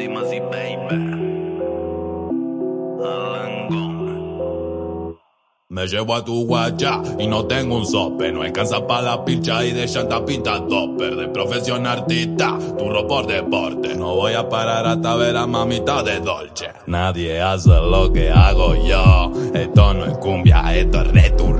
Dimas y Baby. Me llevo a tu guacha y no tengo un sope. No alcanza para la pilcha y de llanta pinta doper. De profesión artista, turro por deporte. No voy a parar hasta ver a mamita de Dolce. Nadie hace lo que hago yo. Esto no es cumbia, esto es returno.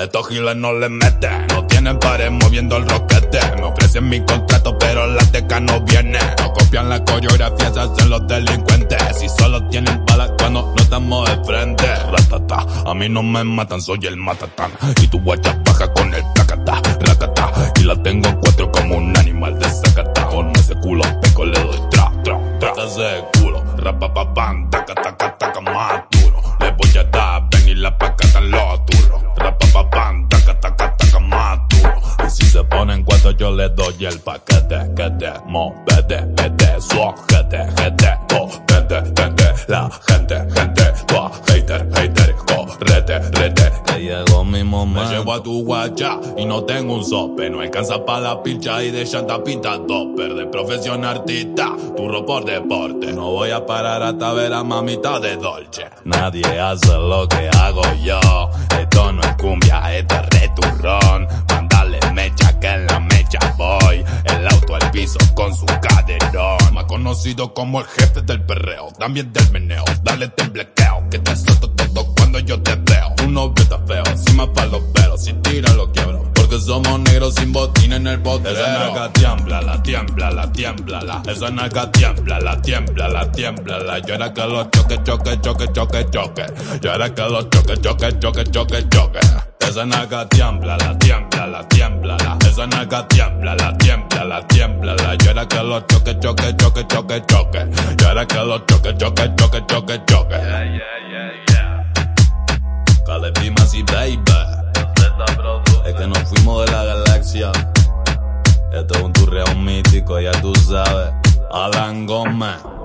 Estos giles no le meten, no tienen pared moviendo el roquete. Me ofrecen mi contrato, pero la teca no viene. No copian la coreografía, se hacen los delincuentes. Si solo tienen balas cuando no estamos de frente. Ratata, a mí no me matan, soy el matatán. Y tu guacha baja con el tacata, ratata. Y la tengo en cuatro como un animal de sacata. Con ese culo peco le doy tra, tra, tra. Ese culo, rapapapam, taca, yo le doy el paquete, que te movete, vete, suajete, gente, correte, gente, la gente, gente, tu hater, hater, correte, rete. Que llegó mi momento. Me llevo a tu guacha y no tengo un sope. No alcanza para la pincha y de llanta pinta topper. De profesión artista, turro por deporte. No voy a parar hasta ver a mamita de Dolce. Nadie hace lo que hago yo. Esto no es cumbia, esto es returrón. Conocido como el jefe del perreo, también del meneo. Dale temblequeo, que te suelto todo cuando yo te veo. Un novio está feo, encima pa' los pelos. Si tira lo quiebro. Porque somos negros sin botín en el bote. Esa naga tiembla, la tiembla, la tiembla, la. Esa naga tiembla, la tiembla, la tiembla, la. Yo era que los choque, choque, choque, choque, choque. Yo era que los choque, choque, choque, choque, choque. Esa naga tiembla, la tiembla, la tiembla, naga tiembla, la tiembla, la tiembla, la. Yo era que los choque, choque, choque, choque, choque. Era que los choque, choque, choque, choque, choque. Yeah, yeah, yeah. Caleb y baby. Es que nos fuimos de la galaxia. Esto es un turreo mítico, ya tú sabes. Alan Gómez.